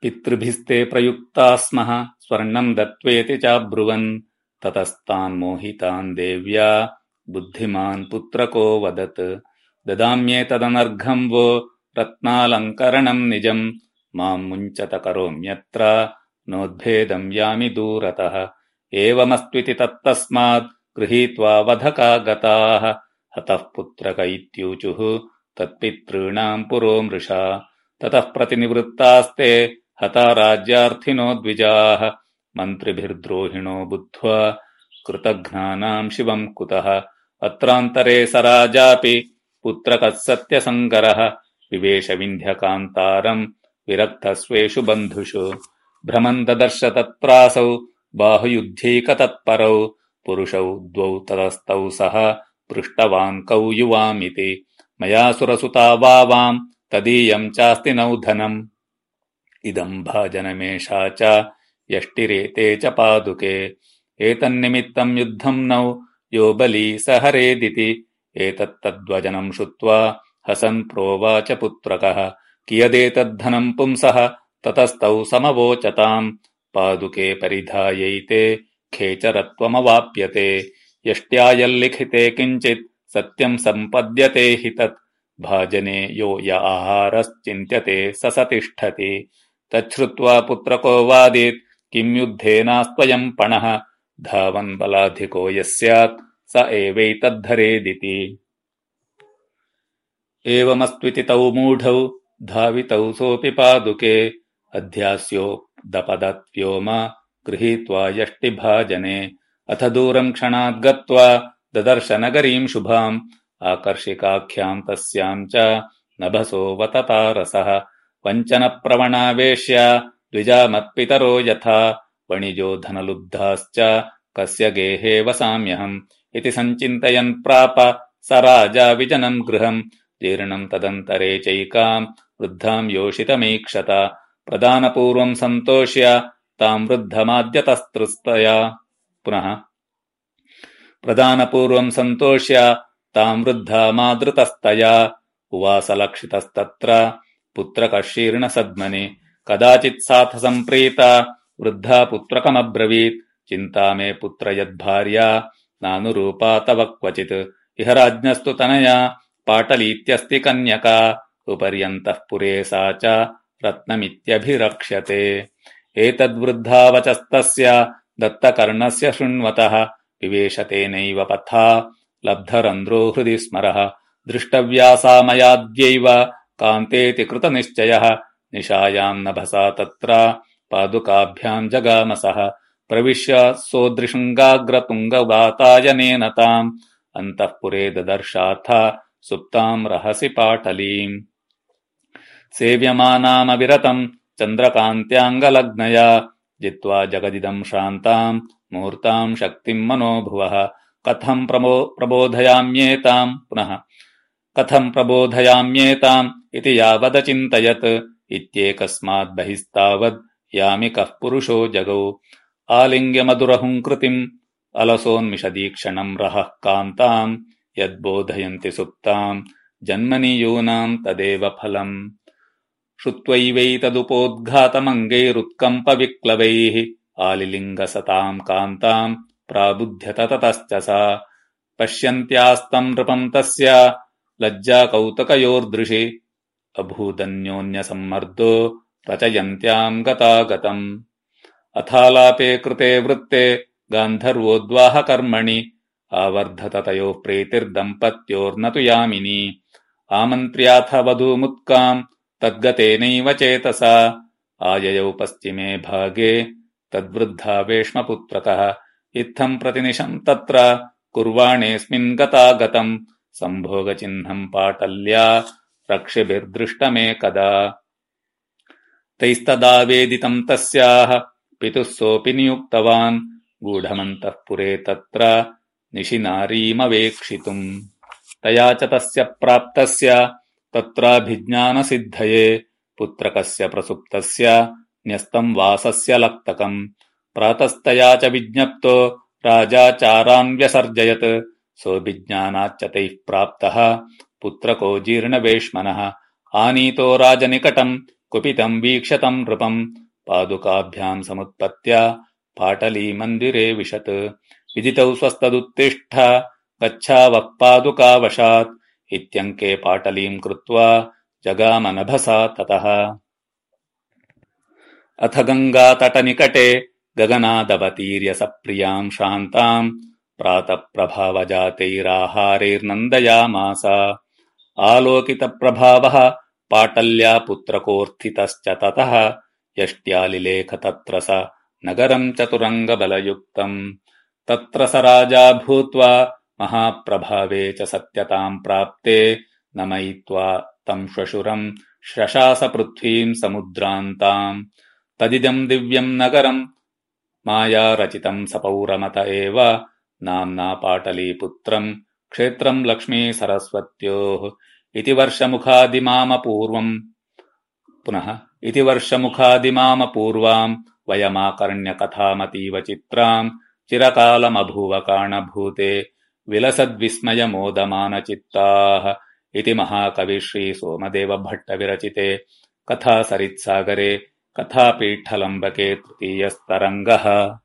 पितृभिस्ते प्रयुक्ताः स्मः स्वर्णम् दत्त्वेति चाब्रुवन्। ततस्तान् मोहितान् देव्या बुद्धिमान् पुत्रको वदत्। ददाम्येतदनर्घम् वो रत्नालङ्करणम् निजम्। माम् मुञ्चत करोम्यत्र नोद्भेदम् यामि दूरतः। एवमस्त्विति तत्तस्मात् गृहीत्वा वधका गताः हतः पुत्रक इत्यूचुः तत्पितॄणाम् पुरो मृषा ततः प्रतिनिवृत्तास्ते हता राज्यार्थिनो द्विजाः मन्त्रिभिर्द्रोहिणो बुद्ध्वा कृतघ्नानाम् शिवम् कुतः? अत्रान्तरे स राजापि पुत्रकः सत्यसङ्करः विवेशविन्ध्यकान्तारम् विरक्तस्वेषु बन्धुषु। तत्रासौ बाहुयुध्यैकतत्परौ पुरुषौ द्वौ ततस्तौ सः पृष्टवान् कौ युवामिति। मया सुरसुता वावाम् तदीयम् चास्ति नौ धनम् इदम् भाजनमेषा च यष्टिरेते च पादुके। एतन्निमित्तम् युद्धम् नौ यो बली स हरेदिति। एतत्तद्वचनम् श्रुत्वा हसन् प्रोवाच पुत्रकः। कियदेतद्धनम् पुंसः? ततस्तौ समवोचताम् पादुके परिधायैते खेचरत्वमवाप्यते। यष्ट्यायल्लिखिते किञ्चित् सत्यम् सम्पद्यते हि तत्। भाजने यो य आहारश्चिन्त्यते स स तिष्ठति तच्छ्रुत्वा पुत्रको वादीत् किम् युद्धेनास्त्वयम् पणः? धावन् बलाधिको यः स्यात् स एवैतद्धरेदिति। एवमस्त्विति तौ मूढौ धावितौ सोऽपि पादुके अध्यास्योदपदत्व्योम गृहीत्वा यष्टिभाजने। अथ दूरम् क्षणात् गत्वा ददर्शनगरीम् शुभाम् आकर्षिकाख्याम् तस्याम् च नभसोऽवततारसः वञ्चनप्रवणावेश्य द्विजामत्पितरो यथा वणिजो धनलुब्धाश्च कस्य गेहे वसाम्यहम् इति सञ्चिन्तयन् प्राप स राजा विजनम् गृहम् जीर्णम् तदन्तरे चैकाम् वृद्धाम् योषितमीक्षत प्रदानपूर्वम् सन्तोष्य ताम् वृद्धमाद्यतस्तृस्तया पुनः प्रदानपूर्वम् सन्तोष्य ताम् वृद्धामादृतस्तया उवासलक्षितस्तत्र पुत्रकशीर्णसद्मनि। कदाचित्साथ सम्प्रीता वृद्धा पुत्रकमब्रवीत्। चिन्ता मे पुत्र यद्भार्या नानुरूपा तव क्वचित्। इह राज्ञस्तु तनया पाटलीत्यस्ति कन्यका। उपर्यन्तः पुरे सा च रत्नमित्यभिरक्ष्यते। एतद्वृद्धावचस्तस्य दत्तकर्णस्य शृण्वतः। विवेशतेनैव पथा लब्धरन्ध्रो हृदि स्मरः। दृष्टव्या सा मयाद्यैव कान्तेति कृतनिश्चयः। निशायाम् नभसा तत्र। पादुकाभ्याम् जगामसः। प्रविश्य सोदृशृङ्गाग्रतुङ्गवातायनेन ताम् अन्तःपुरे ददर्शाथ सुप्ताम् रहसि पाटलीम्। सेव्यमानामविरतम् चन्द्रकान्त्याङ्गलग्नया जित्वा जगदिदम् शान्ताम् मूर्ताम् शक्तिम् मनोभुवः। कथम् प्रबोधयाम्येताम्। पुनः कथम् प्रबोधयाम्येताम् इति यावदचिन्तयत् इत्येकस्माद्बहिस्तावद् यामि कः पुरुषो जगौ। आलिङ्ग्यमधुरहुङ्कृतिम् अलसोन्मिषदीक्षणम् रहः कान्ताम् यद्बोधयन्ति सुप्ताम् जन्मनि यूनाम् तदेव फलम्। श्रुत्वैवैतदुपोद्घातमङ्गैरुत्कम्पविक्लवैः आलिलिङ्गसताम् कान्ताम् प्राबुध्यत ततश्च सा। पश्यन्त्यास्तम् नृपम् तस्य लज्जाकौतकयोर्दृशि। अभूदन्योन्यसम्मर्दो रचयन्त्याम् गतागतम्। अथालापे कृते वृत्ते गान्धर्वोद्वाहकर्मणि। आवर्धत तयोः प्रीतिर्दम्पत्योर्न तु यामिनी। आमन्त्र्याथ वधूमुत्काम् तद्गतेनैव चेतसा। आययौ पश्चिमे भागे तद्वृद्धावेश्मपुत्रकः इत्थम् प्रतिनिशम् तत्र कुर्वाणेऽस्मिन् गतागतम् सम्भोगचिह्नम् पाटल्या रक्षिभिर्दृष्टमेकदा। तैस्तदावेदितम् तस्याः पितुः सोऽपि नियुक्तवान्। गूढमन्तःपुरे तत्र निशिनारीमवेक्षितुम्। तया च तस्य प्राप्तस्य तत्राभिज्ञानसिद्धये पुत्रकस्य प्रसुप्तस्य न्यस्तम् वासस्य लक्तकम्। प्रातस्तया च विज्ञप्तो राजाचारान्व्यसर्जयत् सोऽभिज्ञानाच्च तैः प्राप्तः पुत्रको जीर्णवेश्मनः। आनीतो राजनिकटम् कुपितम् वीक्षतम् नृपम्। पादुकाभ्याम् समुत्पत्त्या पाटलीमन्दिरे विशत्। विदितौ स्वस्तदुत्तिष्ठ गच्छावः पादुकावशात्। इत्यङ्के पाटलीम् कृत्वा जगामनभसा ततः। अथ गङ्गातटनिकटे गगनादवतीर्य सप्रियाम् शान्ताम् प्रातःप्रभावजातैराहारैर्नन्दयामास। आलोकितप्रभावः पाटल्या पुत्रकोऽर्थितश्च ततः। यष्ट्यालिलेख तत्र स नगरम् चतुरङ्गबलयुक्तम्। तत्र स राजा भूत्वा महाप्रभावे च सत्यताम् प्राप्ते नमयित्वा तम् श्वशुरम् पृथ्वीम् समुद्रान्ताम्। तदिदम् दिव्यम् नगरम् मायारचितम् सपौरमत एव नाम्ना पाटलीपुत्रम् क्षेत्रम् लक्ष्मी सरस्वत्योः। इति वर्षमुखादिमामपूर्वम्। पुनः इति वर्षमुखादिमामपूर्वाम् वयमाकर्ण्यकथामतीव चित्राम्। चिरकालमभूवकाणभूते विलसद्विस्मयमोदमानचित्ताः। इति महाकवि श्रीसोमदेवभट्टविरचिते कथासरित्सागरे कथापीठलम्बके तृतीयस्तरङ्गः